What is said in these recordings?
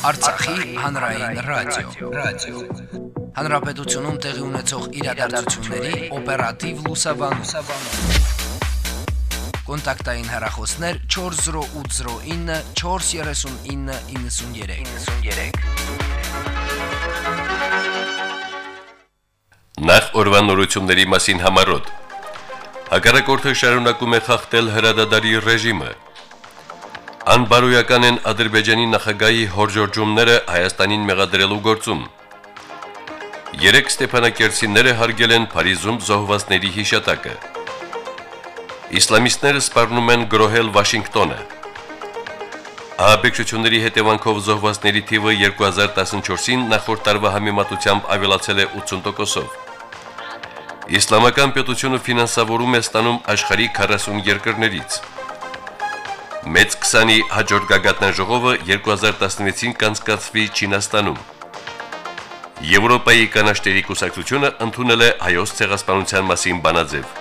Արցախի հանրային ռադիո, ռադիո։ Հանրապետությունում տեղի ունեցող իրադարձությունների օպերատիվ լուսաբանում։ Կոնտակտային հեռախոսներ 40809 43993։ 93։ Նախ օրվանորությունների մասին համարոտ։ Հակառակորդը շարունակում է խախտել հրադադարի ռեժիմը։ Անբարոյական են Ադրբեջանի նախագահի հորժորջումները Հայաստանին մեղադրելու գործում։ Երեք Ստեփանակերտցիները հարգել են Փարիզում զոհվածների հիշատակը։ Իսլամիստները սպառնում են գրոհել Վաշինգտոնը։ Ահաբեկչությունների հետևանքով զոհվածների թիվը 2014-ին նախորդ տարվա համեմատությամբ ավելացել է 80%-ով։ Իսլամական պետությունը ֆինանսավորում է ստանում աշխարհի 40 երկրներից։ Մեծ 20-ի հաջորդ գագաթնաժողովը 2016-ին կանցկացվի Չինաստանում։ Եվրոպայի կանաչների կուսակցությունը ընդունել է հայոց ցեղասպանության մասին բանաձև։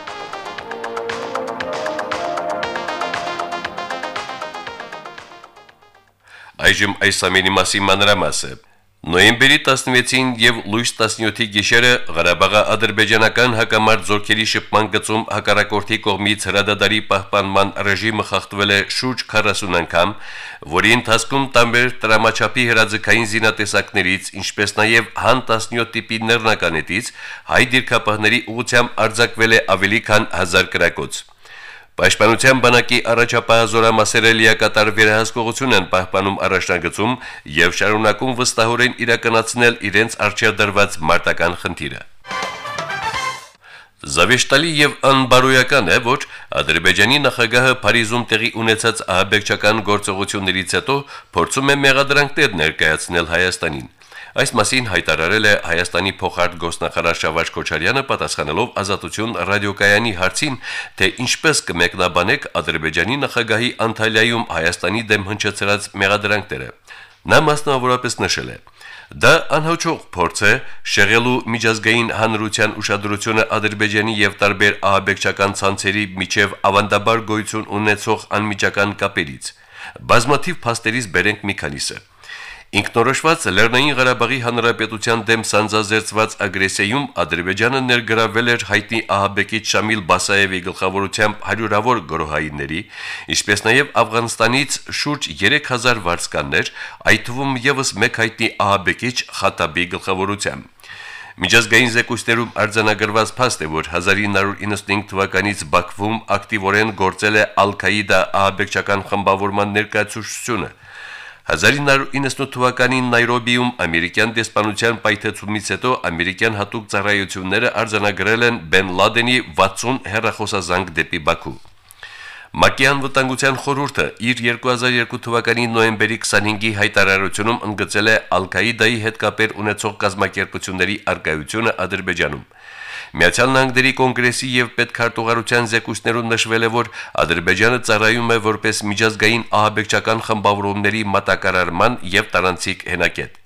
Այժմ այս ամենի մասին մանրամասը։ Նոյեմբերի 16-ին եւ լույս 17-ի գիշերը Ղարաբաղի ադրբեջանական հակամարտ զորքերի շփման գծում հակառակորդի կողմից հրադադարի պահպանման ռեժիմը խախտվել է շուրջ 40 անգամ, որի ընթացքում տարբեր տրամաչափի հրաձգային զինատեսակներից, ինչպես նաեւ հան 17 տիպի ներնականետից հայ դիրքապահների ուղությամբ արձակվել է ավելի քան 1000 կրակոց։ Պաշտպանության բանակի առաջապահազորամասերը լիակատար վերահսկողություն են պահպանում առաջնագծում եւ շարունակում վստահորեն իրականացնել իրենց արժեդրված մարտական խնդիրը։ Զավեշտալի եւ անբարոյական է, որ Ադրբեջանի նախագահը Փարիզում տեղի ունեցած ահաբեկչական գործողություններից հետո փորձում է մեղադրանքներ ներկայացնել Հայաստանին։ Այս մասին հայտարարել է Հայաստանի փոխարտ գոսնախարար Շավարժ Քոչարյանը պատասխանելով Ազատություն ռադիոկայանի հարցին, թե ինչպես կմեկնաբանեք Ադրբեջանի նախագահի Անտալիայում Հայաստանի դեմ հնչեցրած մեղադրանքները։ Նա մասնավորապես նշել է. Դա անհոճող փորձ է շեղելու միջազգային հանրության ուշադրությունը Ադրբեջանի եւ տարբեր ահաբեկչական ցանցերի միջև ավանդաբար գոյություն ունեցող անմիջական կապերից։ Բազմաթիվ փաստերից բերենք մի քանիսը։ Ինքնորոշված Լեռնային Ղարաբաղի Հանրապետության դեմ սանձազերծված ագրեսիայում Ադրբեջանը ներգրավել էր հայտնի ահաբեկիչ Շամիլ Բասաևի գլխավորությամբ հարյուրավոր գրոհայինների, ինչպես նաև Աֆղանստանից շուրջ 3000 վարձկաններ, այդ թվում եւս մեկ հայտնի ահաբեկիչ Խաթաբի գլխավորությամբ։ Միջազգային զեկույցներում արձանագրված փաստ է, որ 1995 թվականից Բաքվում ակտիվորեն գործել է Ալ-Քաիդա ահաբեկչական խմբավորման ներկայացուցչությունը։ 1998 թվականին Նայրոբիում ամերիկյան դեսպանության պայթեցումից հետո ամերիկյան հատուկ ծառայությունները արձանագրել են Բեն Լադենի 60 հերախոսազանգ դեպի Բաքու։ ՄԱԿ-ի անվտանգության խորհուրդը իր 2002 թվականի նոյեմբերի 25-ի հայտարարությունում ընդգծել է Ալ-Քաիդայի հետ կապեր ունեցող կազմակերպությունների արկայությունը Ադրբեջանում։ Միացյալ Նահանգների կոնգրեսի եւ պետքարտուղարության զեկույցներում նշվել է, որ Ադրբեջանը ծառայում է որպես միջազգային ահաբեկչական խմբավորումների մատակարարման եւ տարանցիկ հենակետ։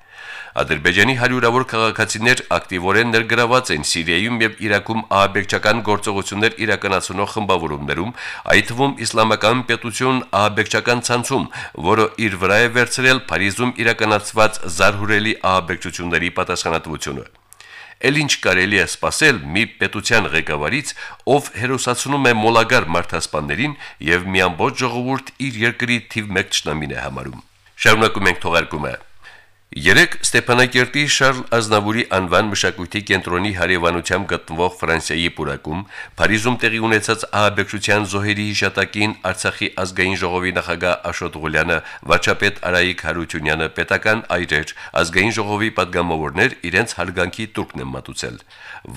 Ադրբեջանի հարյուրավոր քաղաքացիներ ակտիվորեն ներգրաված են Սիրիայում եւ Իրաքում ահաբեկչական գործողություններ իրականացնող խմբավորումներում, այդ թվում Իսլամական պետություն ահաբեկչական ցանցում, որը իր վրա է վերցրել Փարիզում իրականացված զարհուրելի ահաբեկչությունների պատասխանատվությունը Էլ ինչ կարելի է սпасել մի պետության ղեկավարից, ով հերոսացնում է մոլագար մարդասպաններին եւ մի ամբողջ ժողովուրդ իր երկրի թիվ 1 ճնամին է համարում։ Շարունակում ենք թողարկումը։ Երեք Ստեփանակերտի Շարլ Ազնավուրի անվան մշակույթի կենտրոնի հարևանությամբ գտնվող Ֆրանսիայի պուրակում Փարիզում տեղի ունեցած ահաբեկչության զոհերի հիշատակին Արցախի ազգային ժողովի նախագահ Աշոտ Ղուլյանը, վարչապետ Արայիկ Հարությունյանը, պետական այրեր, ազգային ժողովի падգամավորներ իրենց հարգանքի տուրքն են մատուցել։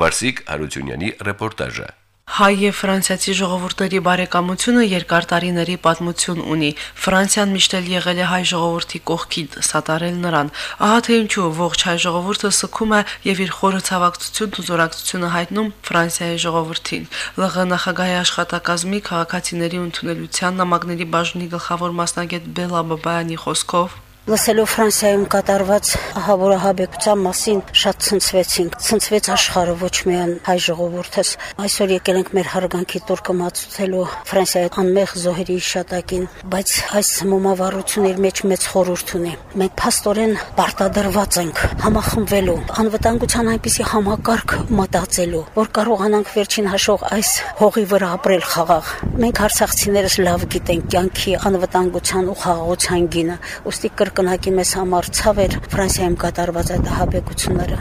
Վարսիկ Հարությունյանի ռեպորտաժը Հայ եւ ֆրանսիացի ժողովուրդների բարեկամությունը երկար տարիների պատմություն ունի։ Ֆրանսիան միշտ էլ եղել է հայ ժողովրդի կողքին, սատարել նրան։ Ահա թե ինչու ողջ հայ ժողովուրդը սքում է եւ իր խորը ցավակցությունն ու զորակցությունը հայտնում Ֆրանսիայի ժողովրդին։ ԼՂ նախագահի աշխատակազմի քաղաքացիների ընդունելության նամակների բաժնի գլխավոր մասնագետ Բելա Բաբայանի խոսքով Լսելով Ֆրանսիայում կատարված ահավորահաբեկության մասին շատ ցնցվեցինք։ Ցնցվեց աշխարհը ոչ միայն հայ ժողովուրդս։ Այսօր եկել ենք մեր հարգանքի տուրքը մացուցելու Ֆրանսիայի անմեղ զոհերի շատակին, բայց այս մոմավառությունը իր մեջ մեծ խորհուրդ ունի։ Մենք փաստորեն պարտադրված ենք համախմբվելու, անվտանգության այնպիսի համակարգ մտածելու, որ կարողանանք վերջին հաշող այս հողի վրա ապրել խաղաղ։ Մենք արցախցիներս լավ գիտենք կյանքի անվտանգության ու խաղաղության գինը, ուստի կրկնակի մեզ համար ցավ էր Ֆրանսիայում կատարված այդ ահաբեկությունները։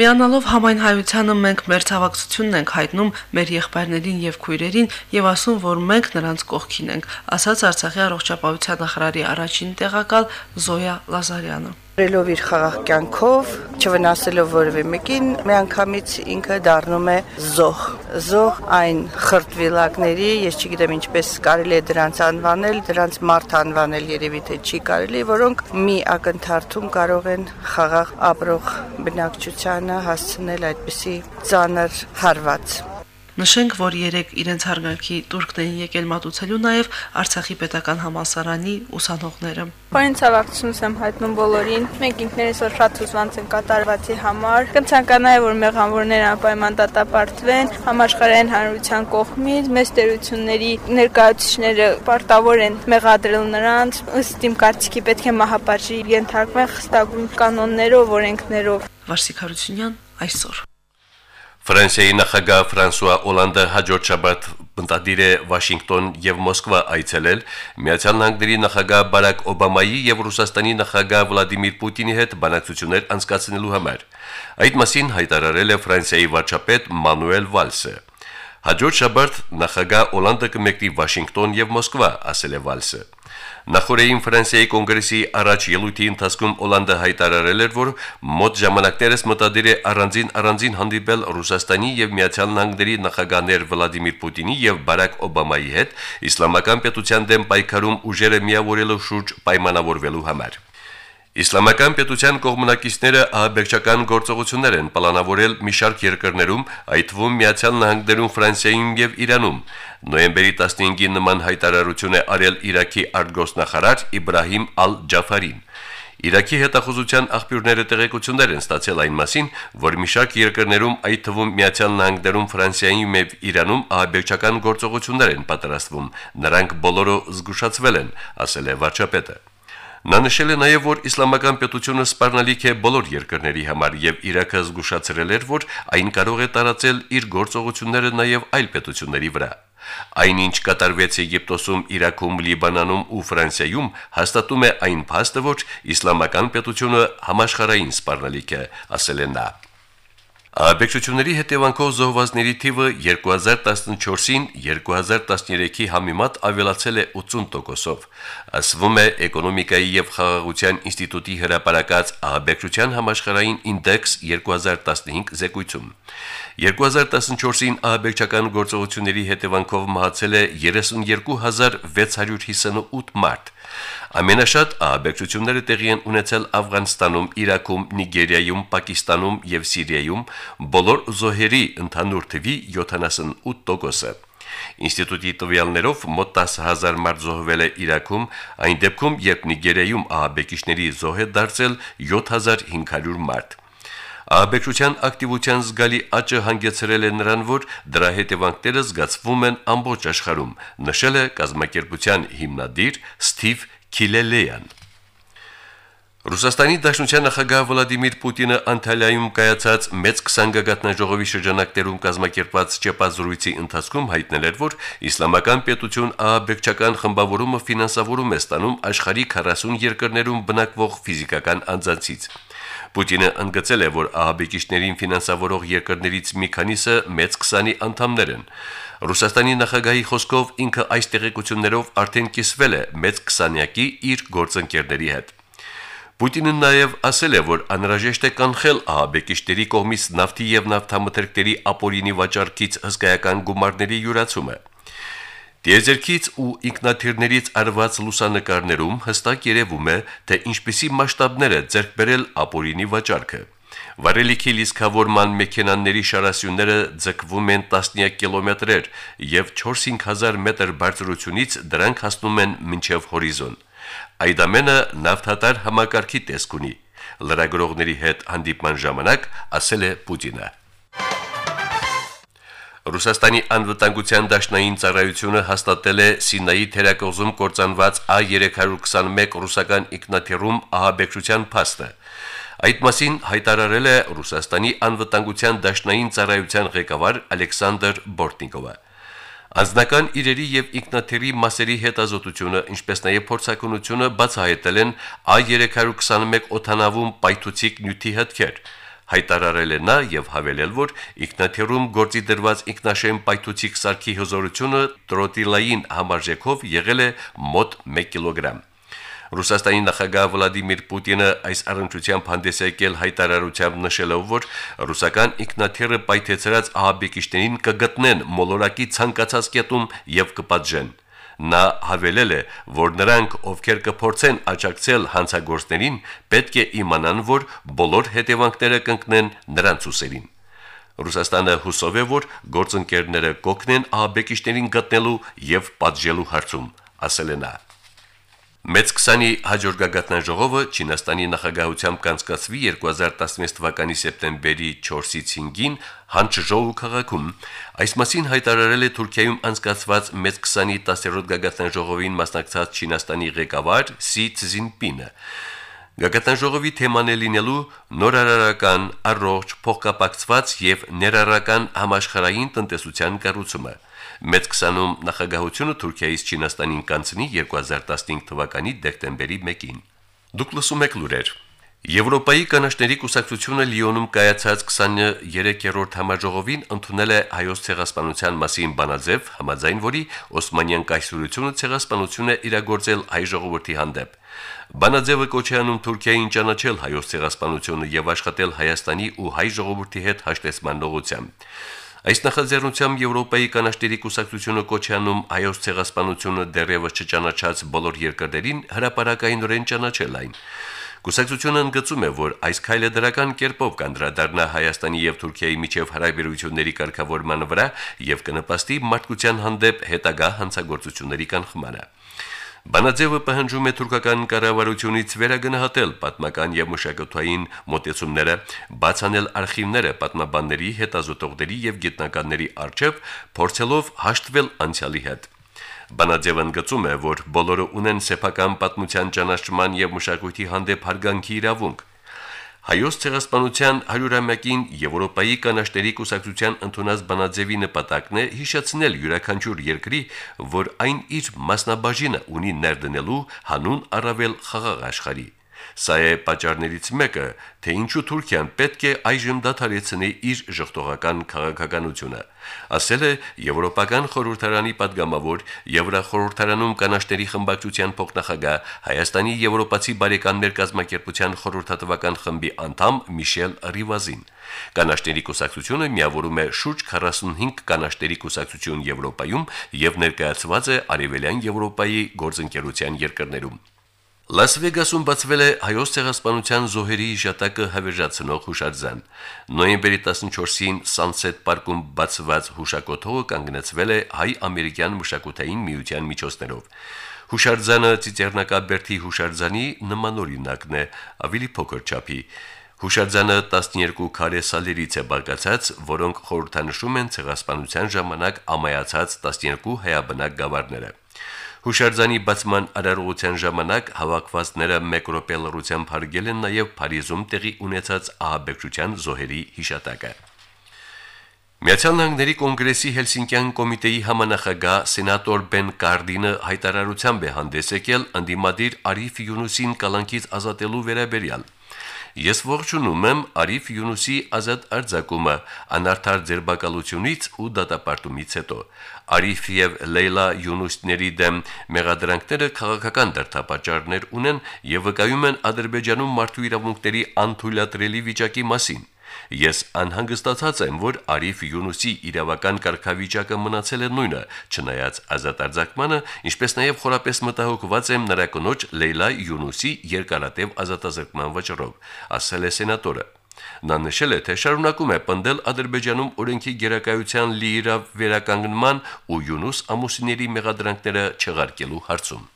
Միանալով համայն հայությանը մենք մեր ցավակցությունն ենք հայտնում մեր եղբայրներին եւ քույրերին եւ ասում, որ մենք նրանց կողքին ենք, ասաց Արցախի առողջապահության նախարարի առաջին տեղակալ Զոյա Լազարյանը Ռելով իր խաղաղ կյանքով, չվնասելով որևէ մեկին, միանգամից ինքը դառնում է զոհ։ Զոհ այն խրտվիլակների, ես չգիտեմ ինչպես կարելի է դրանց անվանել, դրանց մարդ անվանել երևի թե չի կարելի, որոնք մի ակնթարթում կարող են խաղաղ ապրող բնակչությանը հասցնել այդպիսի ծանր հարված։ Նշենք, որ երեք իրենց հարգանքի турքն են եկել մատուցելու նաև Արցախի պետական համալսարանի ուսանողները։ Բարին ցավակցությունս եմ հայտնում բոլորին։ Մենք ինքներս որ շատ հուզված ենք կատարվածի համար։ Կցանկանայի, որ մեղանվորներն անպայման դատապարտվեն համաշխարհային հանրության կողմից, մեծ տերությունների ներկայացուցիչները պարտավոր են մեղադրել նրանց։ Ըստ իմ կարծիքի պետք է մահապարժի ենթարկվեն խստագույն կանոններով, օրենքներով։ Վարսիկ Հարությունյան այսօր Ֆրանսիայի նախագահ Ֆրանսուଆ Օլանդը հաջորդ շաբաթ մտադիր է Վաշինգտոն եւ Մոսկվա այցելել Միացյալ Նահանգների նախագահ Բարակ Օբամայի եւ Ռուսաստանի նախագահ Վլադիմիր Պուտինի հետ բանակցություններ անցկացնելու համար։ Այդ մասին հայտարարել է Ֆրանսիայի վարչապետ Մանուել Վալսը։ Հաջորդ շաբաթ նախագահ Օլանդը կմեկնի Վաշինգտոն եւ Մոսկվա, ասել է Վալսը։ Նախորդային Ֆրանսիայի կոնգրեսի առաջ ելույթի ընթացքում Օլանդը հայտարարել էր, որ մոտ ժամանակներս մտադիր է առանձին առանձին հանդիպել Ռուսաստանի եւ Միացյալ Նահանգների նախագահներ Վլադիմիր Պուտինի եւ Բարակ Օբամայի հետ իսլամական պետության դեմ պայքարում ուժերը միավորելու շուրջ պայմանավորվելու համար։ Իսլամական պետության կողմնակիցները ահաբեկչական գործողություններ են պլանավորել մի շարք երկրներում, այդ թվում Միացյալ Նահանգներում, Ֆրանսիայում եւ Իրանում։ Նոյեմբերի 15-ին նման հայտարարություն է արել Իրաքի արտգործնախարար Իբրահիմ Ալ-Ջաֆարին։ Իրաքի հետախուզության աղբյուրները տեղեկություններ են ստացել այն մասին, որ մի շարք երկրներում, այդ թվում Միացյալ Նահանգներում, Ֆրանսիայում եւ Իրանում ահաբեկչական գործողություններ են պատրաստվում։ Նրանք բոլորը զգուշացվել են, ասել է վարչապետը։ Նա նշել է նաև, որ իսլամական պետությունը սպառնալիք է բոլոր երկրների համար եւ Իրաքը զգուշացրել էր, որ այն կարող է տարածել իր գործողությունները նաև այլ պետությունների վրա։ Այնինչ կատարվեց Եգիպտոսում, Իրաքում, Լիբանանում ու Ֆրանսիայում հաստատում է այն փաստը, որ իսլամական պետությունը համաշխարհային սպառնալիք է, ասել է նա. Աբեկչությունների հետևանքով զոհվածների թիվը 2014-ին 2013-ի համեմատ ավելացել է 80%-ով։ Ասվում է Էկոնոմիկայի եւ խաղաղության ինստիտուտի հրապարակած աբեկչության համաշխարհային ինդեքս 2015 զեկույցում։ 2014-ին աբեկչական գործողությունների հետևանքով մահացել է 32658 մարդ։ Ամենաշատ ահաբեկչությունները տեղի են ունեցել Աֆղանստանում, Իրաքում, Նիգերիայում, Պակիստանում եւ Սիրիայում, բոլոր զոհերի ընդհանուր թվի 78%-ը։ Ինստիտուտի տվյալներով մոտ 10000 մարդ զոհվել է Իրաքում, այն դեպքում, երբ Նիգերիայում ահաբեկիչների զոհ է դարձել 7500 մարդ։ Ահաբեկչության ակտիվության զգալի աճը հանգեցրել է նրան, որ դրա հետևանքները զգացվում են ամբողջ աշխարհում, նշել է կազմակերպության հիմնադիր Սթիվ Քիլելեյան։ Ռուսաստանի Դաշնության նախագահ Վլադիմիր Պուտինը Անտալիայում կայացած մեծ 20 գագաթնաժողովի շրջանակներում կազմակերպված ճեպազրույցի ընթացքում հայտնել էր, որ իսլամական պետություն ահաբեկչական խմբավորումը ֆինանսավորում է ստանում աշխարհի 40 երկրներում բնակվող ֆիզիկական անձանցից։ Պուտինը ընդգծել է, որ ահաբեկիչներին ֆինանսավորող երկրներից մի քանիսը մեծ 20-ի անդամներ են։ Ռուսաստանի նախագահի խոսքով ինքը այս տեղեկություններով արդեն կիսվել է մեծ 20-յակի իր գործընկերների հետ։ Պուտինը նաև ասել է, որ անհրաժեշտ է կանխել ահաբեկիչների կողմից նավթի եւ նավթամթերքների ապօրինի վաճառքից հսկայական գումարների յուրացումը։ Տիեզերքից ու ինքնաթիռներից արված լուսանկարներում հստակ երևում է, թե ինչպիսի մասշտաբներ է ձեռք բերել ապօրինի վաճառքը։ Վարելիքի լիսկավորման մեքենաների շարասյունները ձգվում են տասնյակ կիլոմետրեր եւ 4-5000 մետր բարձրությունից դրանք հասնում են մինչև հորիզոն։ Այդ ամենը նավթատար համակարգի տեսք ունի։ Լրագրողների հետ հանդիպման ժամանակ ասել է Պուտինը. Ռուսաստանի անվտանգության դաշնային ծառայությունը հաստատել է Սինայի թերակղզում կործանված A321 ռուսական ինքնաթիռում ահաբեկչության փաստը։ Այդ մասին հայտարարել է Ռուսաստանի անվտանգության դաշնային ծառայության ղեկավար Ալեքսանդր Բորտնիկովը։ Անձնական իրերի եւ ինքնաթիռի մասերի հետազոտությունը, ինչպես նաեւ փորձակնությունը բացահայտել են A321 օթանավում պայթուցիկ նյութի հետքեր հայտարարել է նա եւ հավելել, որ ինքնաթիռում գործի դրված ինքնաշեն պայթուցիկ սարքի հզորությունը տրոտիլային համարժեքով եղել է մոտ 1 կիլոգրամ։ Ռուսաստանի նախագահ Վլադիմիր Պուտինը այս առընչությամբ հանդես եկել հայտարարությամբ նշելով, որ ռուսական ինքնաթիռը պայթեցրած ահաբեկիչներին կգտնեն մոլորակի ցանկացած կետում եւ կպատժեն։ Նա հավելել է, որ նրանք, ովքեր կփորձեն աջակցել հանցագործներին, պետք է իմանան, որ բոլոր հետևանքները կընկնեն նրանց ուսերին։ Ռուսաստանը հուսով է, որ գործընկերները կօգնեն ահաբեկիչներին գտնելու եւ պատժելու հարցում, ասել է նա. Մեծ 20-ի հաջորդագատնան ժողովը Չինաստանի նախագահությամբ կանցկացվի 2016 թվականի սեպտեմբերի 4-ից 5-ին Հանչժոու քաղաքում։ Այս մասին հայտարարել է Թուրքիայում անցկացված Մեծ 20-ի 10-րդ գագաթան ժողովին մասնակցած Չինաստանի ղեկավար Սի Ցզինպինը։ Գագաթան ժողովի թեման է լինելու նորարարական, առողջ, փոխկապակցված եւ ներառական համաշխարհային տնտեսության կառուցումը։ Մեծ 20-ում նախագահությունը Թուրքիայից Չինաստանին կանցնի 2015 թվականի դեկտեմբերի 1-ին։ Դուք լսում եք լուրեր։ Եվրոպայի կանաչների կուսակցությունը Լիոնում կայացած 23-րդ համաժողովին ընդունել է հայոց ցեղասպանության մասին բանաձև, համաձայն որի Օսմանյան կայսրությունը ցեղասպանություն է իրագործել հայ ժողովրդի հանդեպ։ Բանաձևը կոչ է անում Թուրքիային ճանաչել հայոց ցեղասպանությունը եւ աշխատել Հայաստանի ու հայ ժողովրդի հետ հաշտեցման ուղղությամբ։ Այս նախաձեռնությամբ Եվրոպայի կանաչների կուսակցությունը կոչանում հայոց ցեղասպանությունը դեռևս չճանաչած բոլոր երկրներին հրաապարակայինորեն ճանաչել այն։ Կուսակցությունը ընդգծում է, որ այս քայլը դրական կերպով կանդրադառնա Հայաստանի եւ Թուրքիայի միջև հարաբերությունների կարգավորման վրա եւ կնպաստի մարդկության հանդեպ հետագա հանցագործությունների կանխմանը։ Բանաձևը պահանջում է թուրքական կառավարությունից վերագնահատել պատմական եւ մշակութային մոտեցումները, բացանել արխիվները պատմաբանների, հետազոտողների եւ գիտնականների արչեւ, փորձելով հաշտվել անցյալի հետ։ Բանաձևն գծում է, որ բոլորը ունեն սեփական պատմության ճանաչման եւ մշակույթի հանդեպ հարգանքի իրավունք, Հայոց ցեղասպանության 100-ամյակին Եվրոպայի կանաչների կուսակցության ընդունած բանաձևի նպատակն է հիշեցնել յուրաքանչյուր երկրի, որ այն իր մասնաբաժինը ունի ներդնելու հանուն առավել խաղաղ աշխարհի։ Սա է պատճառներից մեկը, թե ինչու Թուրքիան պետք է այժմ դադարեցնի իր ժողտողական քաղաքականությունը, ասել է Եվրոպական խորհրդարանի падգամավոր Եվրախորհրդարանում կանաչների խմբակցության փոխնախագահ Հայաստանի Եվրոպացի բարեկամներ կազմակերպության խորհրդատվական խմբի անդամ Միշել Ռիվազին։ Կանաչների կուսակցությունը միավորում է շուրջ 45 կանաչների կուսակցություն Եվրոպայում եւ ներկայացված է Արևելյան Եվրոպայի գործընկերության երկրներում։ Լաս Վեգասում բացվել է հայոց ցեղասպանության զոհերի հիշատակը հավերժացնող հուշարձան։ Նոյեմբերի 14-ին Sunset Park-ում բացված հուշակոթողը կանգնեցվել է հայ-ամերիկյան մշակութային միության միջոցներով։ Հուշարձանը Ծիծեռնակաբերդի հուշարձանի նմանօրինակն է, ավելի փոքր չափի։ Հուշարձանը 12 քարե սալերից է բաղկացած, որոնք խորհրդանշում են ցեղասպանության ժամանակ ամայացած 12 հայաբնակ գավառները։ Հուշարձանի բացման արարողության ժամանակ հավաքվածները 1 րոպե լռությամբ հարգել են նաև Փարիզում տեղի ունեցած ահաբեկչության զոհերի հիշատակը։ Միացյալ Նահանգների կոնգրեսի Հելսինկյան կոմիտեի համանախագահ սենատոր Բեն Կարդինը հայտարարությամբ է հանդես եկել անդիմադիր Արիֆ Յունուսին կալանքից ազատելու վերաբերյալ։ Ես ողջունում եմ Արիֆ Յունուսի ազատ արձակումը անարդար ձերբակալությունից ու դատապարտումից հետո։ Արիֆ եւ Լեյլա Յունուսների դեմ մեղադրանքները քաղաքական դրդապատճառներ ունեն եւ վկայում են Ադրբեջանում մարդու իրավունքների անթույլատրելի վիճակի մասին։ Ես անհանգստացած եմ, որ Արիֆ Յունուսի իրավական կարգավիճակը մնացել է նույնը, չնայած ազատարձակմանը, ինչպես նաև խորապես մտահոգված եմ նրա կնոջ Լեյլա Յունուսի երկարատև ազատազրկման վճռով, ասել է սենատորը։ Նա նշել է, թե շարունակում է պնդել Ադրբեջանում օրենքի գերակայության լիիրավ վերականգնման ու Յունուս ամուսինների մեղադրանքները չեղարկելու հարցում։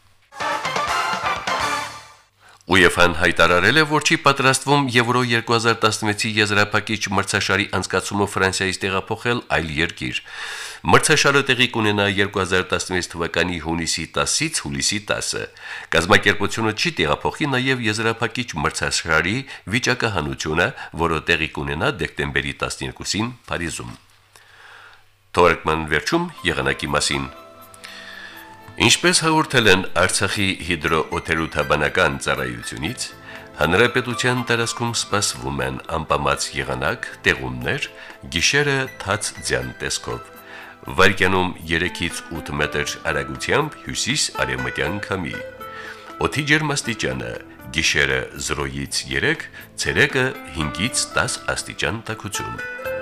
UEFA-ն հայտարարել է, որ չի պատրաստվում Եվրո 2016-ի եզրափակիչ մրցաշարի անցկացումը Ֆրանսիայից տեղափոխել այլ երկիր։ Մրցաշարը տեղի կունենա 2016 թվականի հունիսի 10-ից հուլիսի 10-ը։ Կազմակերպությունը չի տեղափոխի նաև եզրափակիչ մրցաշարի վիճակահանությունը, որը տեղի կունենա դեկտեմբերի 12-ին Փարիզում։ Թորկման վերջում եղանակի մասին Ինչպես հաղորդել են Արցախի հիդրոօթերոթաբանական ծառայությունից, հանրապետության տարածքում սպասվում են անպամած եղանակ, տեղումներ, գիշերը թաց ձյան տեսքով։ Վարկյանում 3-ից 8 մետր արագությամբ հյուսիս-արևմտյան քամի։ Օդի ջերմաստիճանը՝ գիշերը 0-ից 3, ցերեկը 5-ից 10 աստիճան տաքություն։